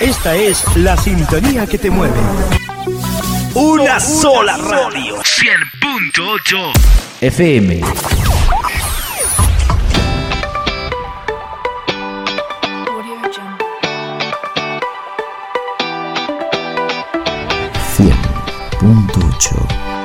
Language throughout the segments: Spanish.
Esta es la sintonía que te mueve. Una, sola radio. 100.8 FM. Cien Punto 8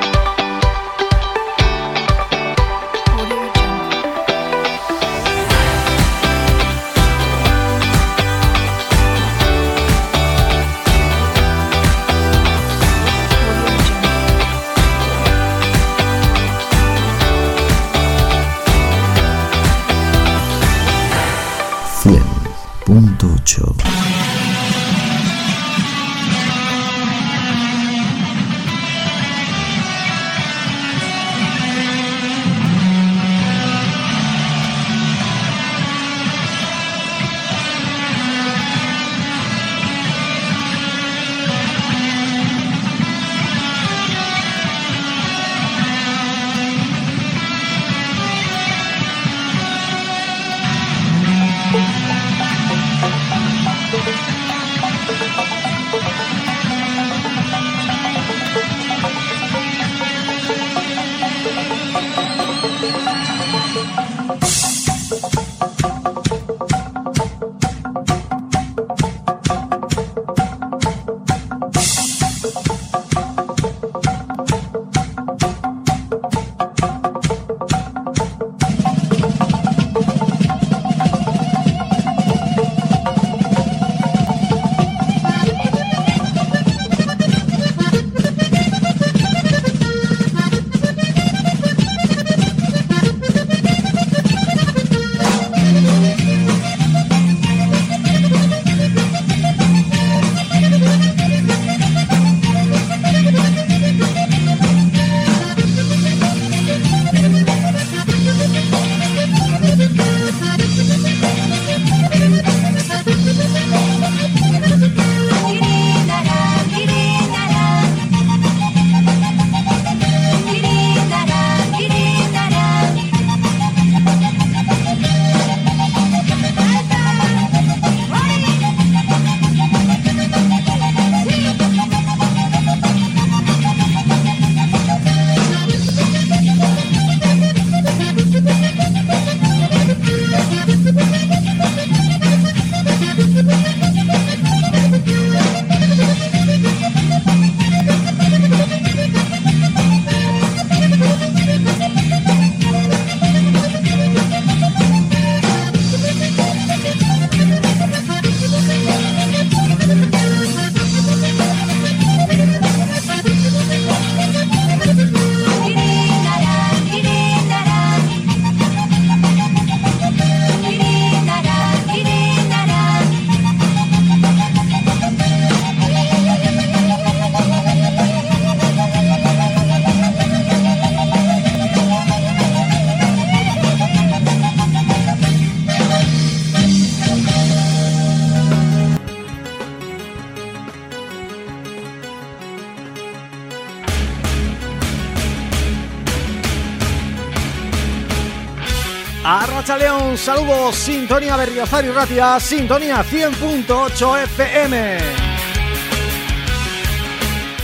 un saludo, sintonía Berriozar y Ratia, sintonía 100.8 FM.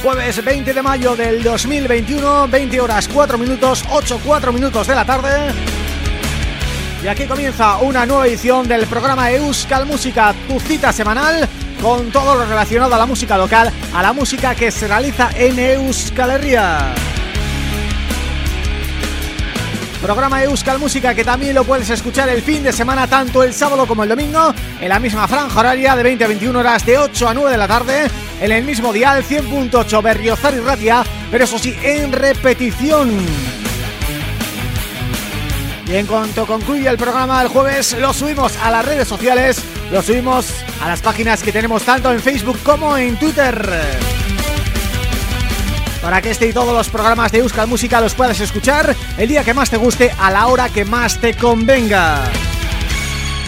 Jueves 20 de mayo del 2021, 20 horas 4 minutos, 8, 4 minutos de la tarde. Y aquí comienza una nueva edición del programa Euskal Música, tu cita semanal con todo lo relacionado a la música local, a la música que se realiza en Euskal Herria. Programa de Euskal Música que también lo puedes escuchar el fin de semana tanto el sábado como el domingo en la misma franja horaria de 20 a 21 horas de 8 a 9 de la tarde en el mismo dial 100.8 Berriozar y Ratia, pero eso sí, en repetición. Y en cuanto concluye el programa del jueves, lo subimos a las redes sociales, lo subimos a las páginas que tenemos tanto en Facebook como en Twitter para que este y todos los programas de Euskal Música los puedas escuchar el día que más te guste, a la hora que más te convenga.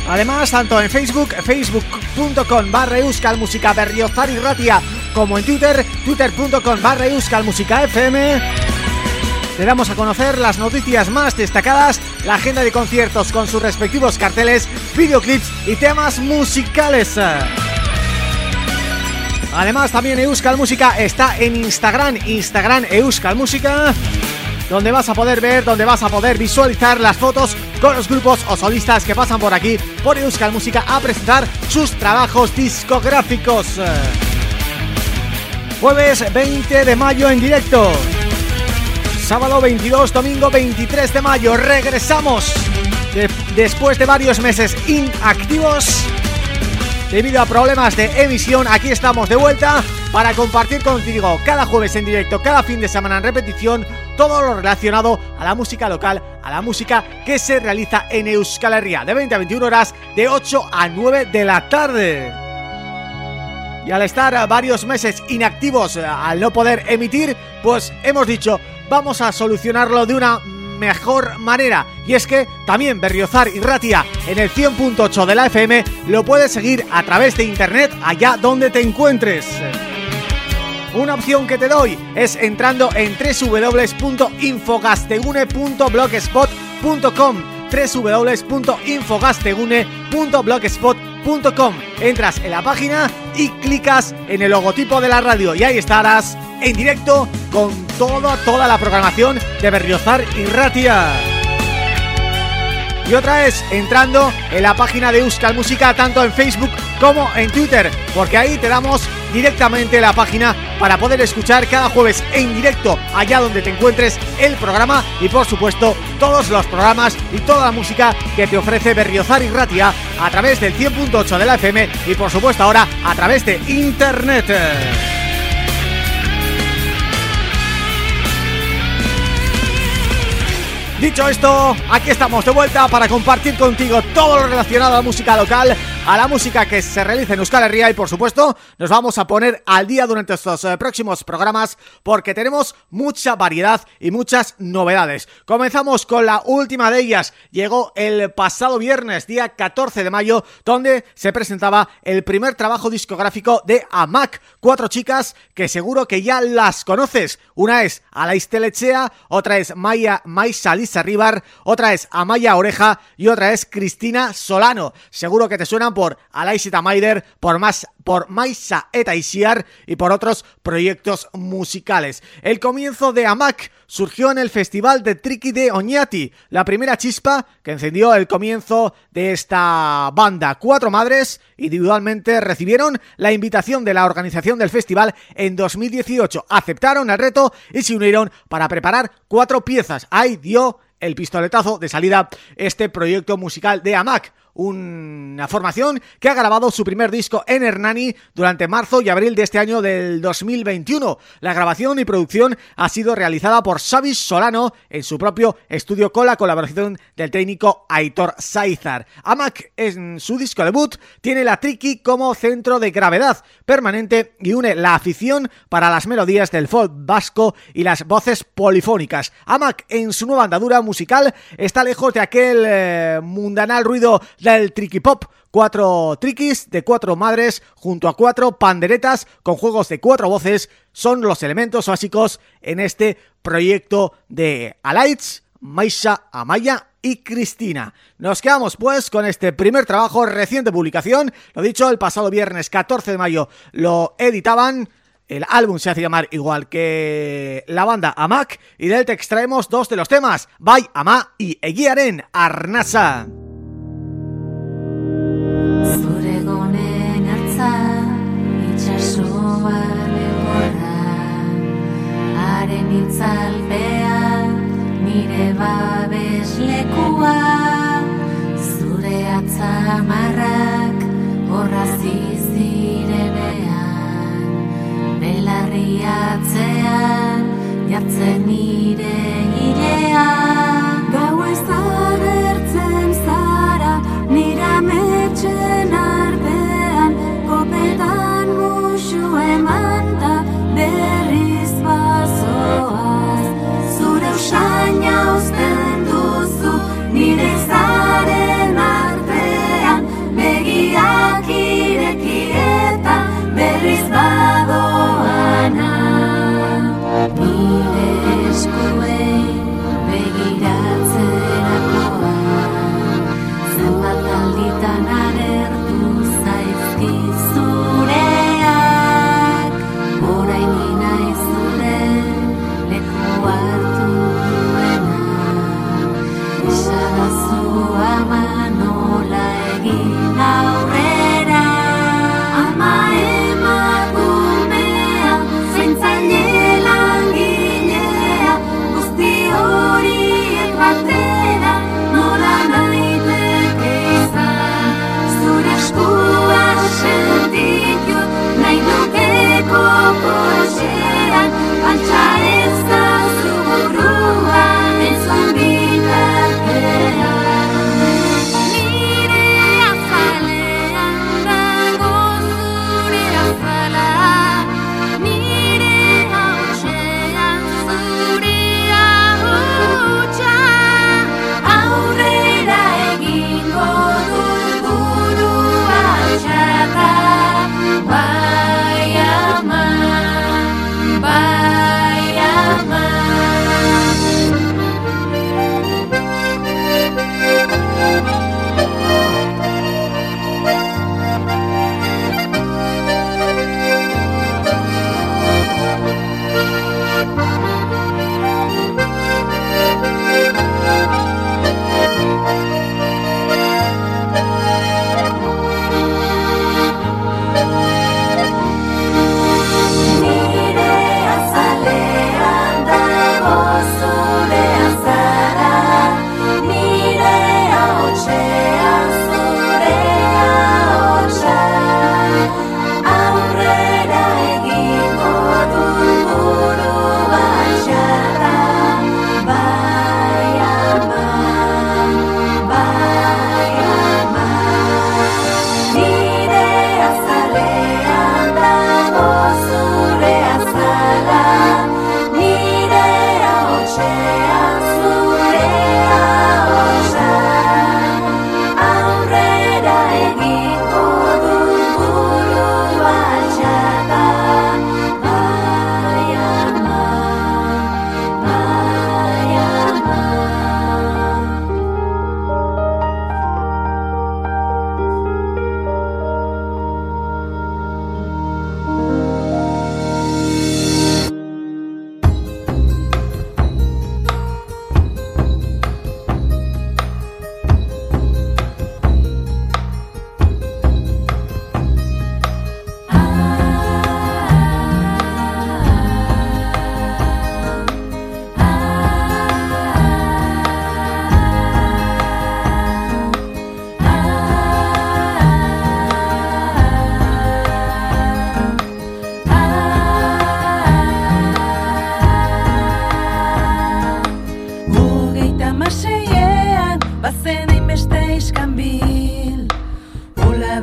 Además, tanto en Facebook, facebook.com barra Euskal Música Ratia, como en Twitter, twitter.com barra Euskal FM, te damos a conocer las noticias más destacadas, la agenda de conciertos con sus respectivos carteles, videoclips y temas musicales. Además también Euskal Música está en Instagram, Instagram Euskal Música donde vas a poder ver, donde vas a poder visualizar las fotos con los grupos o solistas que pasan por aquí, por Euskal Música, a presentar sus trabajos discográficos. Jueves 20 de mayo en directo. Sábado 22, domingo 23 de mayo. Regresamos después de varios meses inactivos debido a problemas de emisión. Aquí estamos de vuelta para compartir contigo cada jueves en directo, cada fin de semana en repetición, todo lo relacionado a la música local, a la música que se realiza en Euskal Herria, de 20 a 21 horas, de 8 a 9 de la tarde. Y al estar varios meses inactivos, eh, al no poder emitir, pues hemos dicho, vamos a solucionarlo de una mejor manera y es que también Berriozar y Ratia en el 100.8 de la FM lo puedes seguir a través de internet allá donde te encuentres. Una opción que te doy es entrando en www.infogastegune.blogspot.com www.infogastegune.blogspot.com Entras en la página y clicas en el logotipo de la radio y ahí estarás en directo con toda, toda la programación de Berriozar y Ratia. Y otra es entrando en la página de Euskal Música tanto en Facebook como en Twitter porque ahí te damos directamente la página para poder escuchar cada jueves en directo allá donde te encuentres el programa y por supuesto todos los programas y toda la música que te ofrece Berriozar y Ratia a través del 100.8 de la FM y por supuesto ahora a través de Internet. Dicho esto, aquí estamos de vuelta para compartir contigo todo lo relacionado a la música local a la música que se realiza en Euskal Herria y por supuesto nos vamos a poner al día durante estos eh, próximos programas porque tenemos mucha variedad y muchas novedades. Comenzamos con la última de ellas, llegó el pasado viernes, día 14 de mayo, donde se presentaba el primer trabajo discográfico de AMAC, cuatro chicas que seguro que ya las conoces. Una es Alaiste Lechea, otra es Maya Maisa Lisa Ribar, otra es Amaya Oreja y otra es Cristina Solano. Seguro que te suena por Alaisita Maider, por más por Maisa Eta y por otros proyectos musicales. El comienzo de AMAC surgió en el Festival de Triqui de Oñati, la primera chispa que encendió el comienzo de esta banda. Cuatro madres individualmente recibieron la invitación de la organización del festival en 2018, aceptaron el reto y se unieron para preparar cuatro piezas. Ahí dio el pistoletazo de salida este proyecto musical de AMAC una formación que ha grabado su primer disco en Hernani durante marzo y abril de este año del 2021. La grabación y producción ha sido realizada por Xavi Solano en su propio estudio con la colaboración del técnico Aitor Saizar. Amac en su disco debut tiene la Triki como centro de gravedad permanente y une la afición para las melodías del folk vasco y las voces polifónicas. Amac en su nueva andadura musical está lejos de aquel eh, mundanal ruido el Tricky Pop. Cuatro triquis de cuatro madres junto a cuatro panderetas con juegos de cuatro voces son los elementos básicos en este proyecto de Alights, Maisha, Amaya y Cristina. Nos quedamos pues con este primer trabajo, reciente publicación, lo dicho, el pasado viernes 14 de mayo lo editaban, el álbum se hace llamar igual que la banda Amak y de él te extraemos dos de los temas, Bai Ama y Eguiaren Arnasa. Itzalpea nire babes lekua. Zure atzamarrak horra zirenean belarri jartzen nire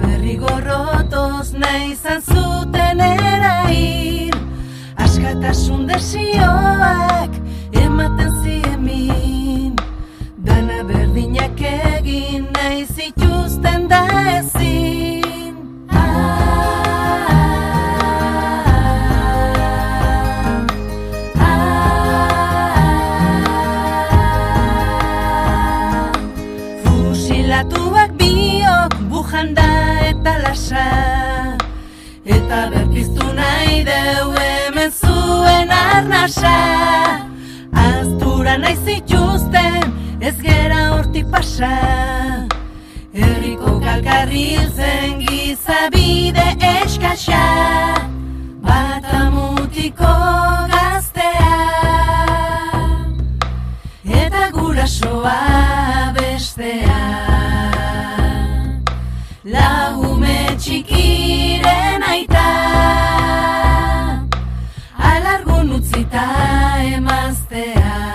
gorrotoz nahi izan zuten erail. Askatasun desioak ematen ziemin. Dana berdinak egin nahi zituzten da lasa Eta berpiztu nahi deu hemen zuen arnasa. Aztura nahi zituzten ez gera hortik pasa. Herriko kalkarril zen gizabide eskasa. Bata mutiko gaztea. Eta gurasoa bestea. Lagume txikiren aita Alargun utzita emaztea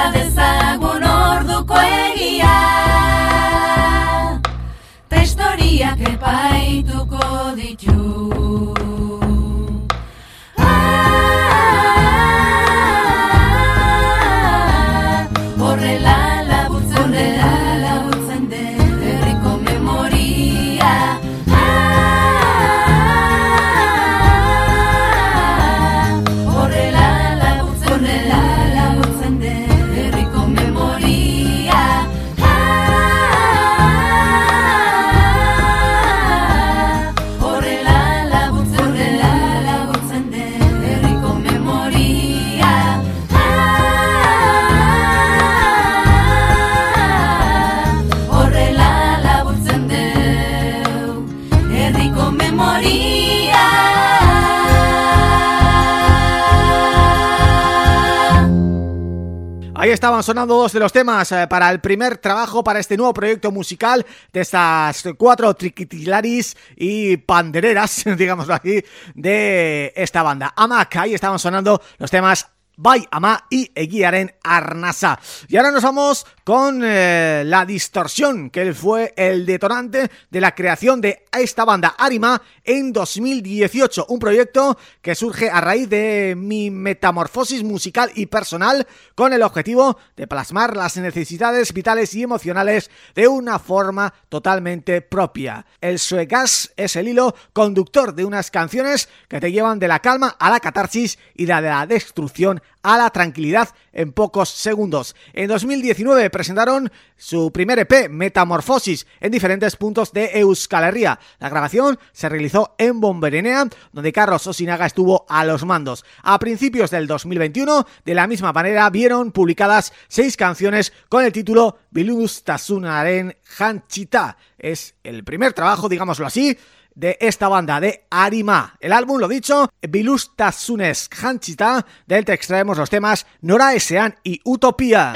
Konta dezagun orduko egia. Testoriak epai estaban sonando dos de los temas eh, para el primer trabajo, para este nuevo proyecto musical de estas cuatro triquitilaris y pandereras, digámoslo así, de esta banda. Amak, ahí estaban sonando los temas Bai Ama y Eguiaren Arnasa. Y ahora nos vamos con eh, la distorsión, que fue el detonante de la creación de esta banda Arima en 2018. Un proyecto que surge a raíz de mi metamorfosis musical y personal con el objetivo de plasmar las necesidades vitales y emocionales de una forma totalmente propia. El suegas es el hilo conductor de unas canciones que te llevan de la calma a la catarsis y de la destrucción a la tranquilidad en pocos segundos. En 2019 presentaron su primer EP, Metamorfosis, en diferentes puntos de Euskal Herria. La grabación se realizó en Bomberenea, donde Carlos Osinaga estuvo a los mandos. A principios del 2021, de la misma manera, vieron publicadas seis canciones con el título Bilus Tasunaren Hanchita. Es el primer trabajo, digámoslo así, de esta banda de Arima. El álbum, lo dicho, Bilusta Sunes Hanchita, del que extraemos los temas Nora Esean y Utopía.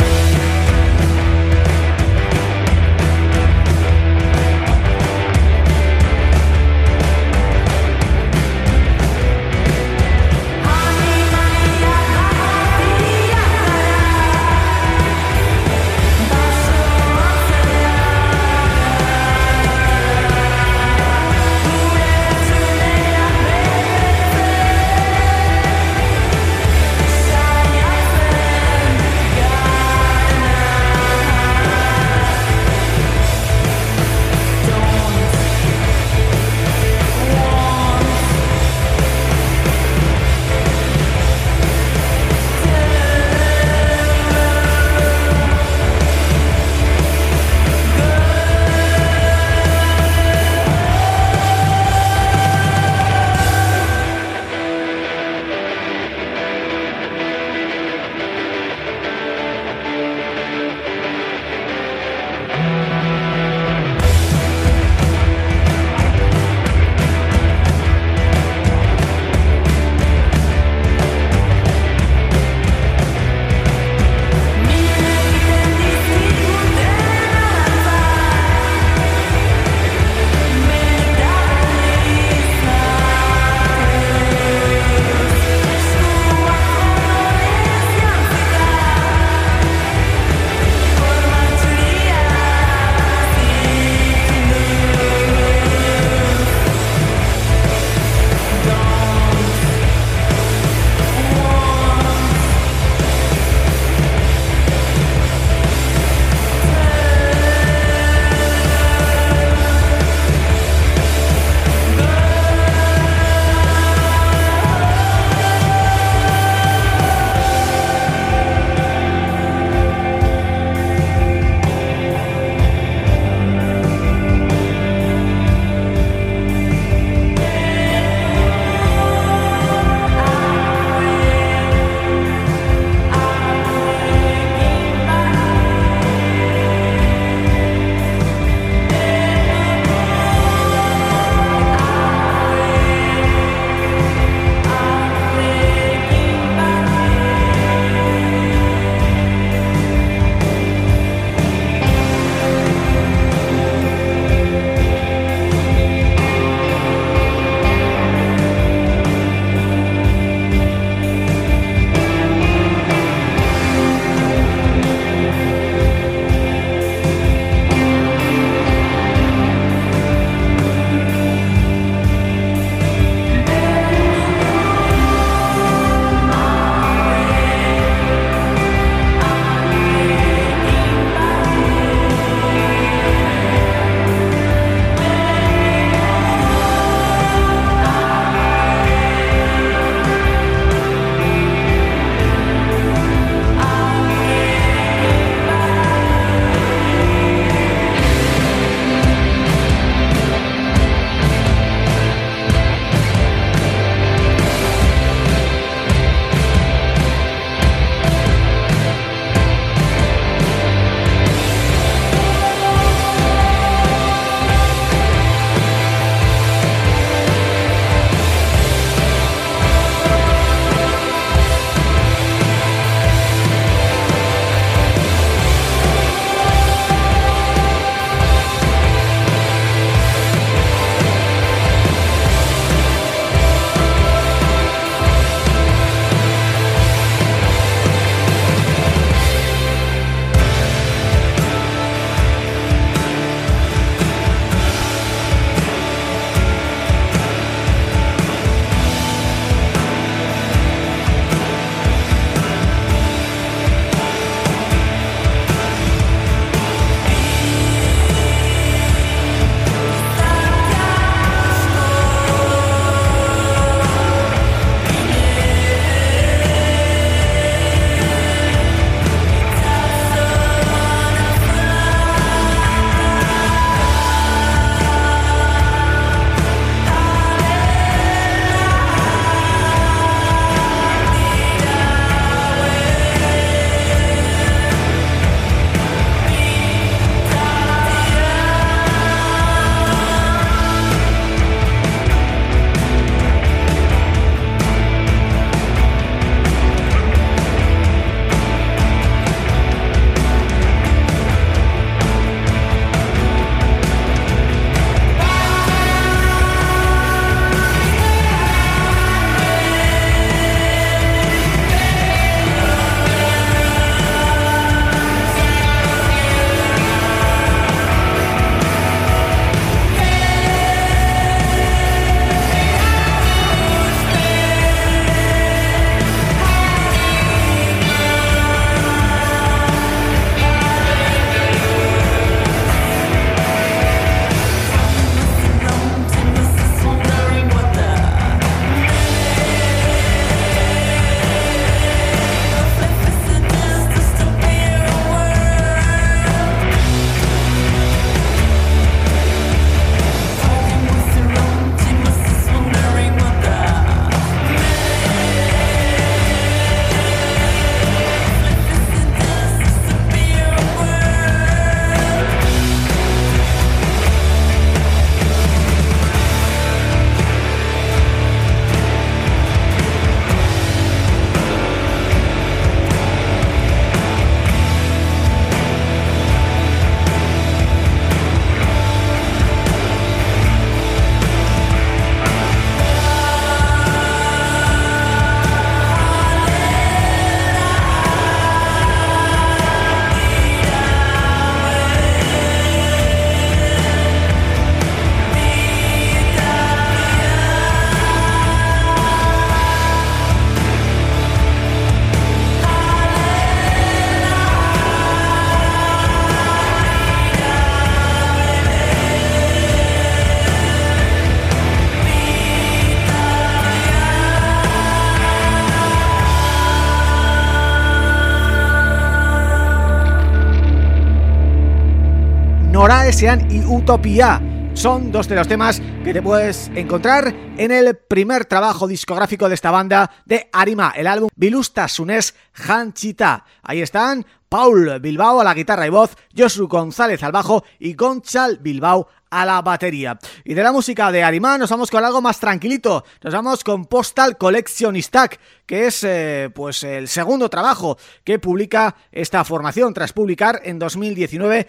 Noraesean y Utopía son dos de los temas que te puedes encontrar en el primer trabajo discográfico de esta banda de Arima, el álbum Bilusta Sunes Hanchita. Ahí están Paul Bilbao a la guitarra y voz, Josu González al bajo y Gonchal Bilbao a la batería. Y de la música de Arimán nos vamos con algo más tranquilito. Nos vamos con Postal Collection Stack, que es eh, pues el segundo trabajo que publica esta formación tras publicar en 2019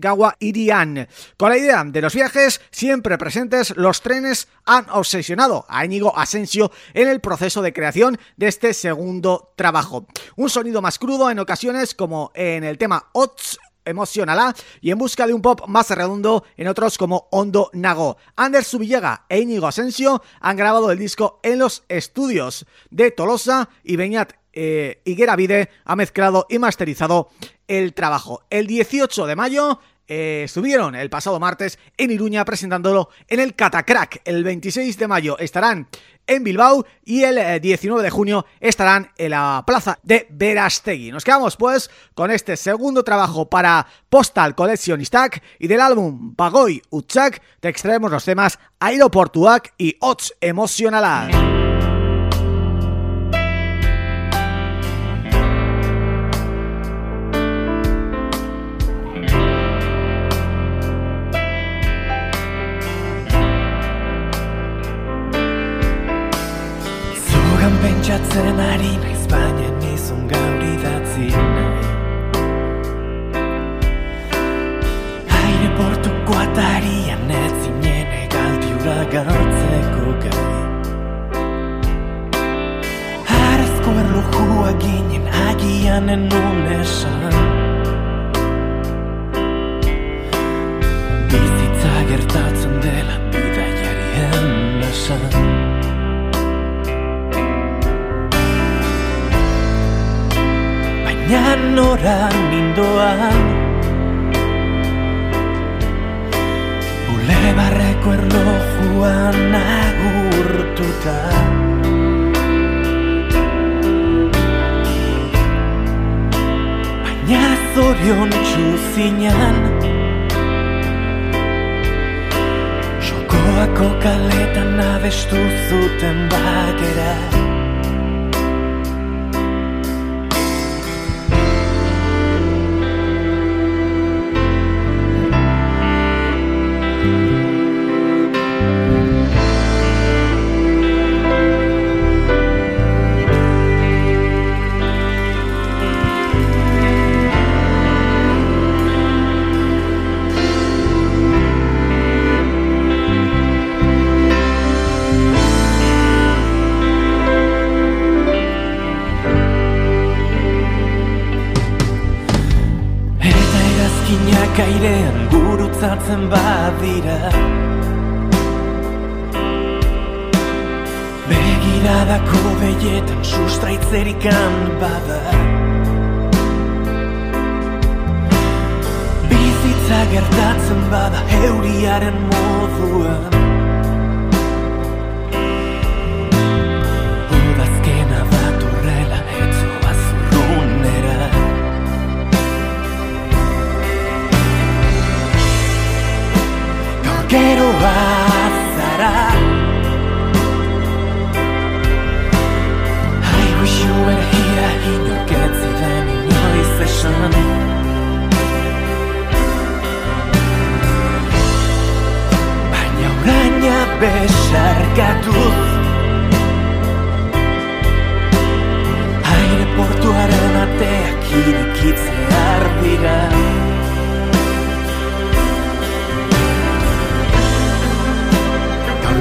Gawa Irian. Con la idea de los viajes siempre presentes, los trenes han obsesionado a Íñigo Asensio en el proceso de creación de este segundo trabajo. Un sonido más crudo en ocasiones como en el tema Ots emocionala y en busca de un pop más redondo en otros como Hondo Nago. Anders Subillega e Íñigo Asensio han grabado el disco en los estudios de Tolosa y Beñat eh, Higuera Vide ha mezclado y masterizado el trabajo. El 18 de mayo eh, estuvieron el pasado martes en Iruña presentándolo en el Catacrack. El 26 de mayo estarán en Bilbao y el 19 eh, de junio estarán en la plaza de Verastegui. Nos quedamos pues con este segundo trabajo para Postal Collection Stack y del álbum Bagoy Utsak te extraemos los temas Aeroportuak y Ots Emocionalak. Erlojua ginen agian enun esan Bizitza gertatzen dela bidaiarien esan baina nora nindoan Bule barreko erlojuan agurtuta zion txuzinan Jokoako kaletan abestu zuten bakera Gero bazara I wish you were here Inork ez ziren inoiz esan Baina uraina besarkatuz Aire portuaren ateak irekitzear dira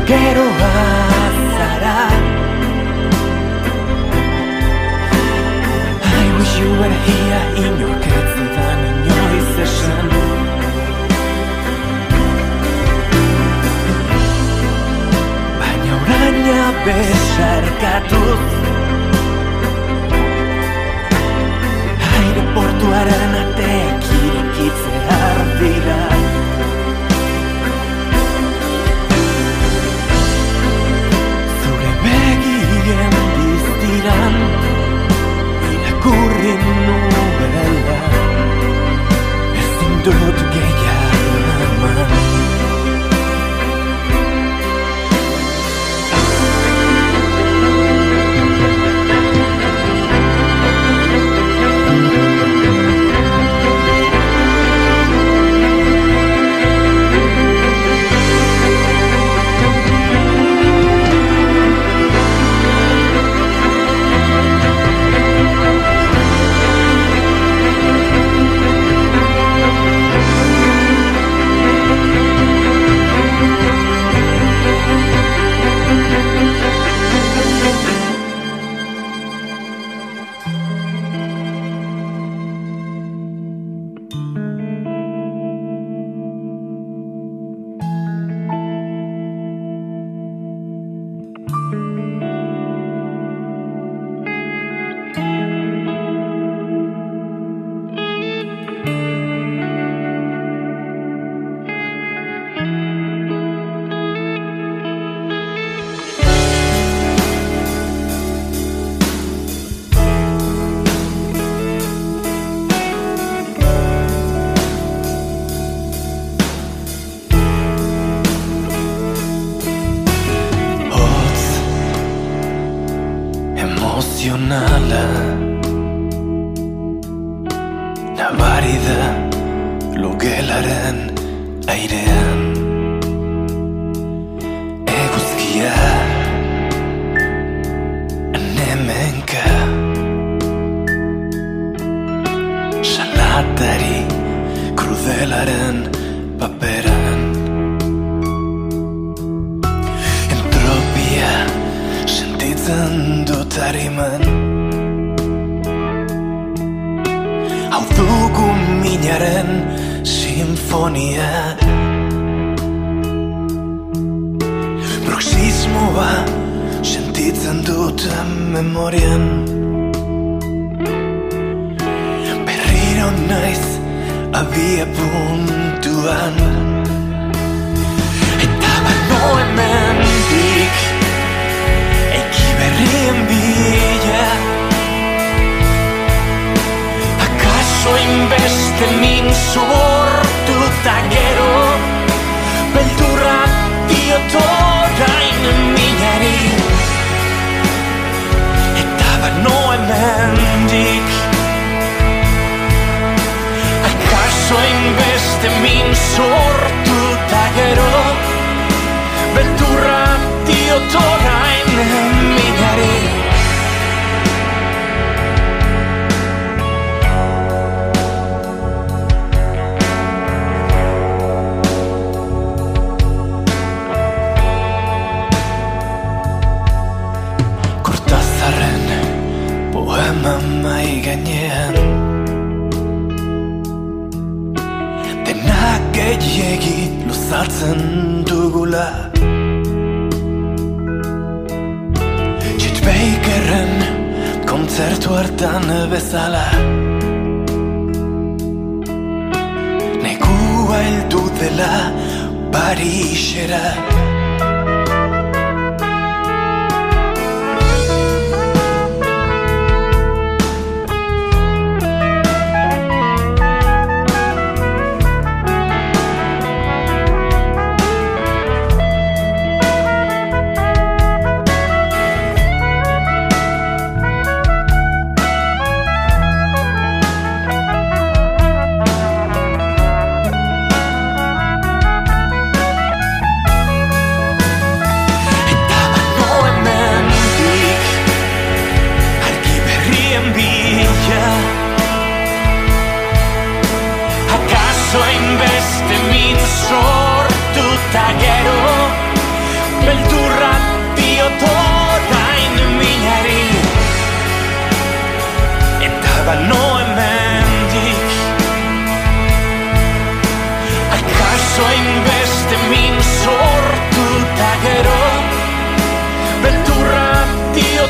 gero azara I wish you were here in your kids and I'm in your session. Baina uraina besarkatuz. Aire portuaren atea gurrin novella Eftin död genç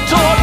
talk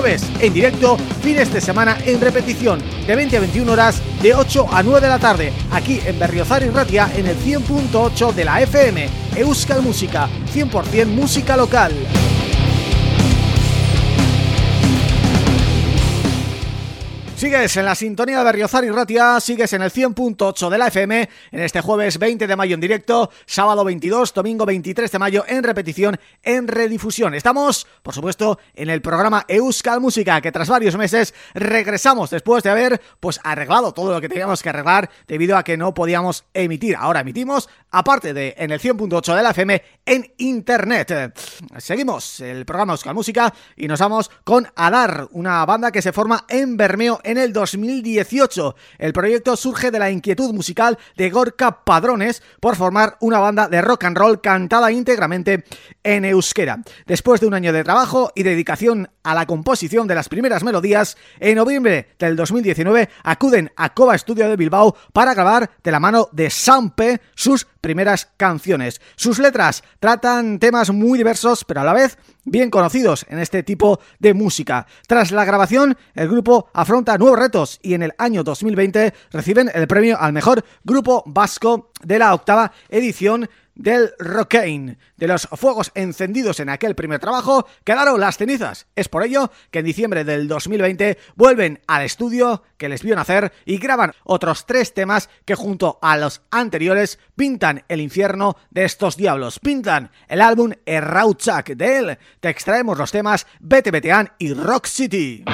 Jueves en directo, fines de semana en repetición, de 20 a 21 horas, de 8 a 9 de la tarde, aquí en Berriozar y Ratia, en el 100.8 de la FM, Euskal Música, 100% música local. Sigues en la sintonía de Berriozar y Ratia, sigues en el 100.8 de la FM en este jueves 20 de mayo en directo, sábado 22, domingo 23 de mayo en repetición, en redifusión. Estamos, por supuesto, en el programa Euskal Música, que tras varios meses regresamos después de haber pues arreglado todo lo que teníamos que arreglar debido a que no podíamos emitir. Ahora emitimos, aparte de en el 100.8 de la FM, en Internet. Seguimos el programa Euskal Música y nos vamos con Adar, una banda que se forma en Bermeo, en el 2018. El proyecto surge de la inquietud musical de Gorka Padrones por formar una banda de rock and roll cantada íntegramente en euskera. Después de un año de trabajo y dedicación a la composición de las primeras melodías, en noviembre del 2019 acuden a Cova Studio de Bilbao para grabar de la mano de Sampe sus primeras canciones. Sus letras tratan temas muy diversos, pero a la vez bien conocidos en este tipo de música. Tras la grabación, el grupo afronta nuevos retos y en el año 2020 reciben el premio al mejor grupo vasco de la octava edición del Rockane. De los fuegos encendidos en aquel primer trabajo quedaron las cenizas. Es por ello que en diciembre del 2020 vuelven al estudio que les vio nacer y graban otros tres temas que junto a los anteriores pintan el infierno de estos diablos. Pintan el álbum Errauchak. De él te extraemos los temas Bete y Rock City.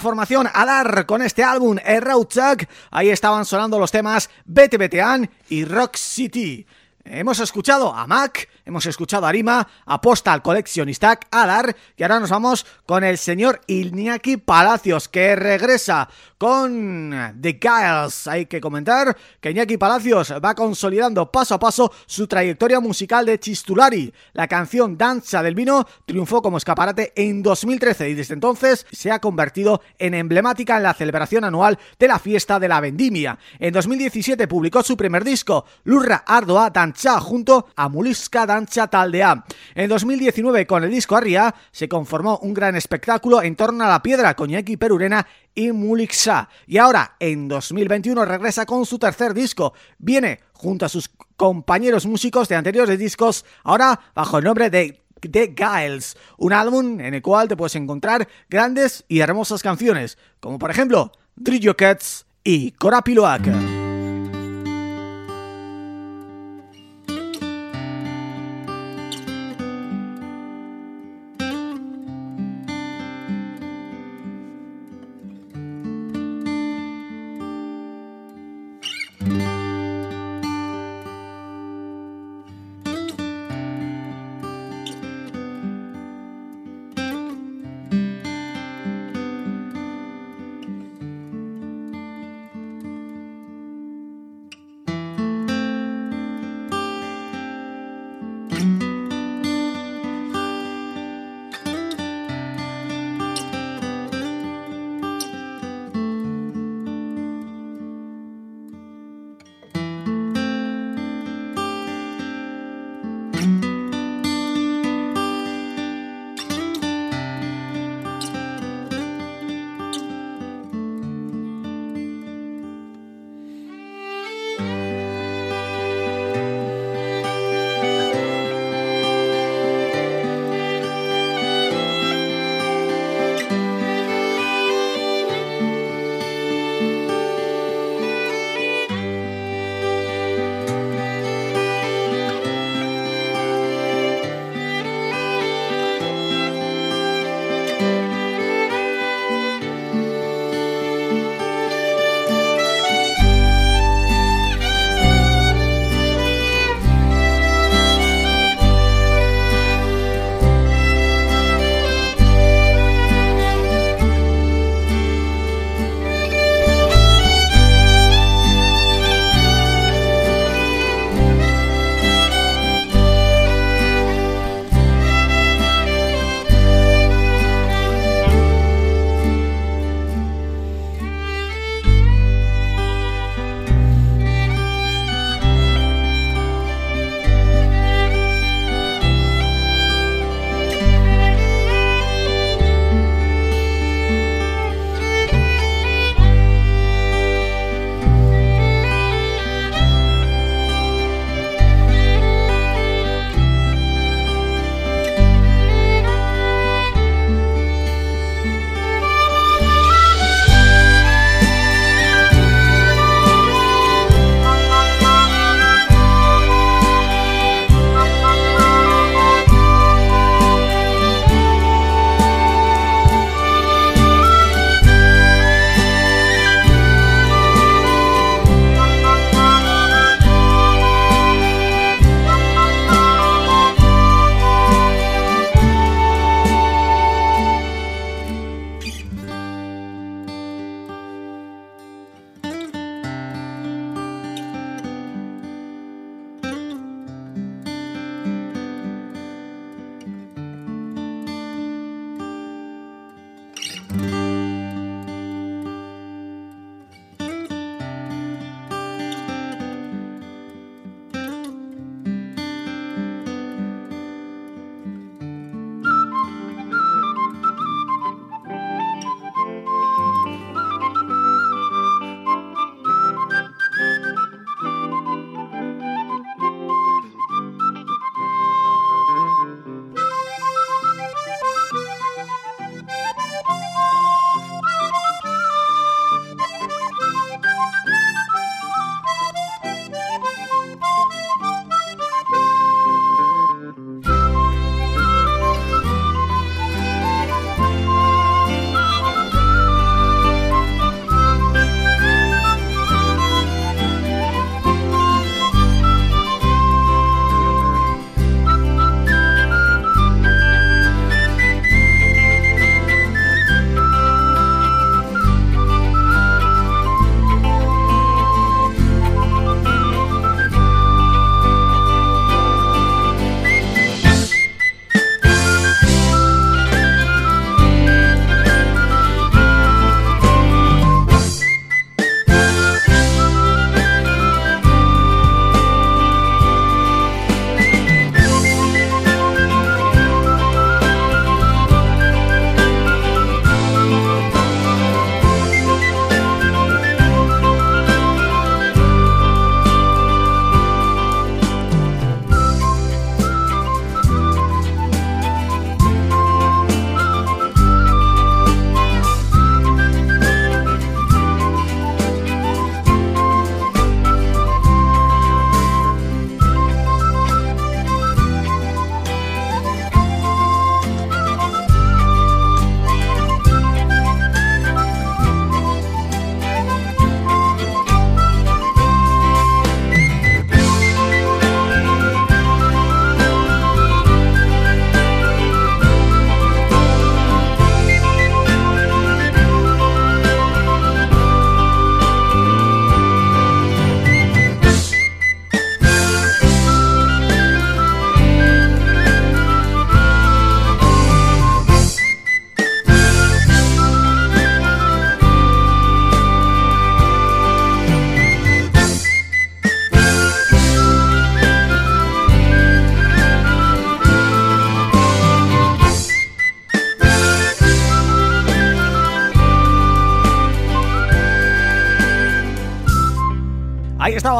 Formación a dar con este álbum Errautzak, ahí estaban sonando los temas Bete Betean y Rock City. Hemos escuchado a Mac, hemos escuchado a Arima, a Postal Collectionistak, Adar y ahora nos vamos con el señor Iñaki Palacios que regresa con The Giles. Hay que comentar que Iñaki Palacios va consolidando paso a paso su trayectoria musical de Chistulari. La canción Danza del Vino triunfó como escaparate en 2013 y desde entonces se ha convertido en emblemática en la celebración anual de la fiesta de la vendimia. En 2017 publicó su primer disco, Lurra Ardoa Dancha, junto a Muliska Dancha Taldea. En 2019 con el disco Arria se conformó un gran espectáculo en torno a la piedra con Iñaki Perurena y Mulixa. Y ahora, en 2021, regresa con su tercer disco. Viene junto a sus compañeros músicos de anteriores discos, ahora bajo el nombre de The Giles, un álbum en el cual te puedes encontrar grandes y hermosas canciones, como por ejemplo Drillo Cats y Corapiloaca. Ahí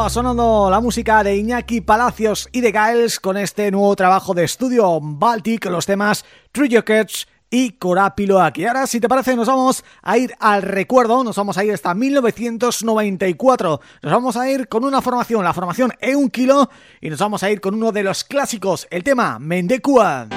sonando la música de Iñaki Palacios y de Giles con este nuevo trabajo de estudio Baltic, los temas True Jokers y Corapiloak. Y ahora, si te parece, nos vamos a ir al recuerdo, nos vamos a ir hasta 1994. Nos vamos a ir con una formación, la formación E un kilo, y nos vamos a ir con uno de los clásicos, el tema Mendecua.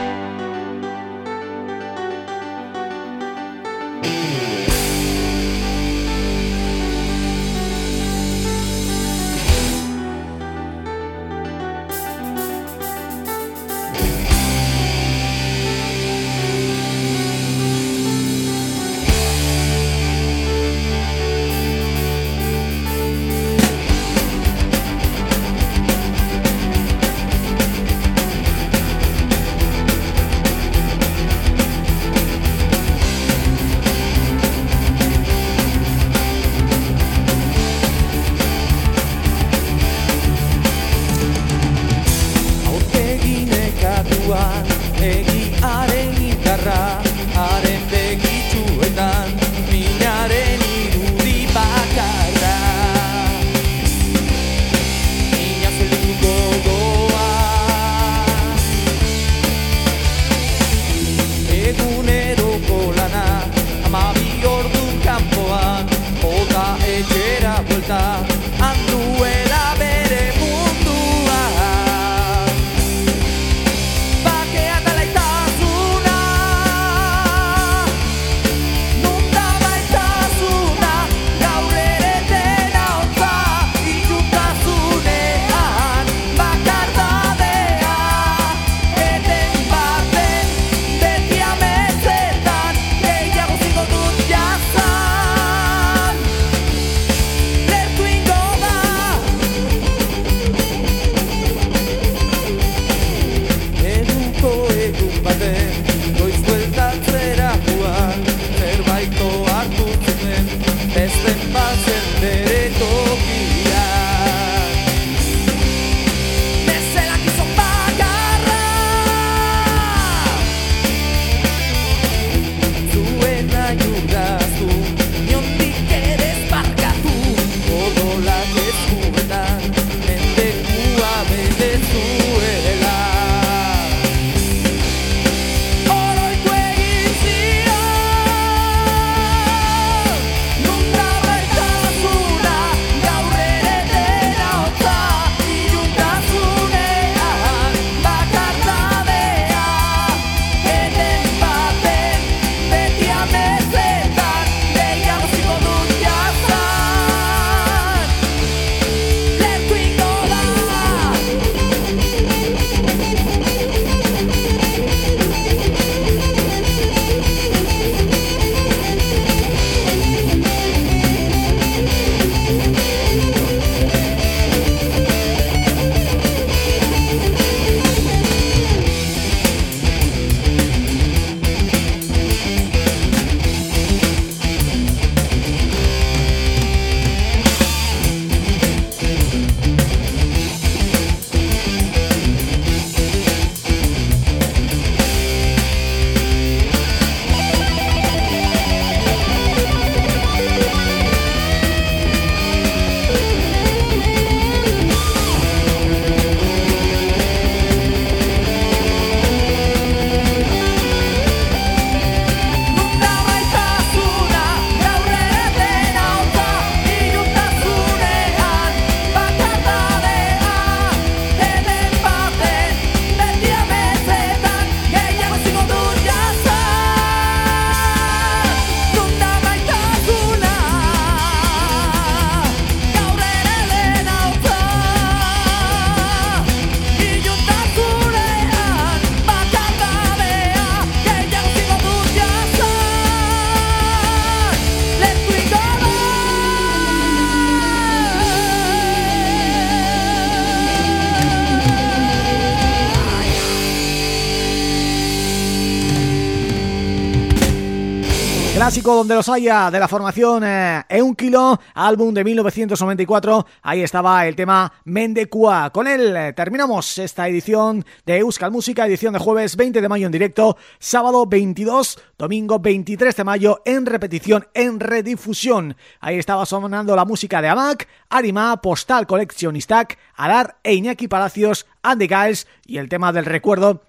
Donde los haya de la formación eh, Kilo, álbum de 1994, ahí estaba el tema Mendecua. Con él eh, terminamos esta edición de Euskal Música, edición de jueves 20 de mayo en directo, sábado 22, domingo 23 de mayo en repetición, en redifusión. Ahí estaba sonando la música de Amac, Arima, Postal Collection Stack, Alar e Iñaki Palacios, Andy Giles y el tema del recuerdo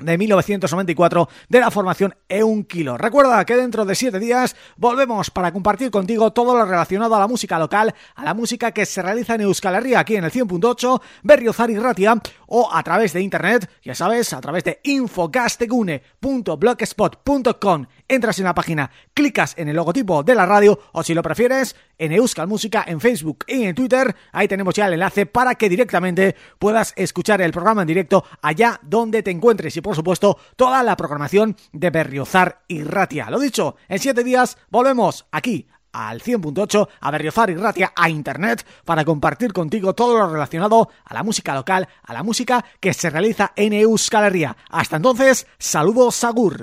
de 1994 de la formación E1 Kilo. Recuerda que dentro de siete días volvemos para compartir contigo todo lo relacionado a la música local, a la música que se realiza en Euskal Herria, aquí en el 100.8, Berriozar y Ratia, o a través de internet, ya sabes, a través de infogastegune.blogspot.com entras en la página, clicas en el logotipo de la radio o si lo prefieres, en Euskal Música en Facebook y en Twitter, ahí tenemos ya el enlace para que directamente puedas escuchar el programa en directo allá donde te encuentres y por supuesto toda la programación de Berriozar y Ratia. Lo dicho, en siete días volvemos aquí al 100.8 a Berriozar y Ratia a internet para compartir contigo todo lo relacionado a la música local, a la música que se realiza en Euskal Herria. Hasta entonces, saludos Sagur.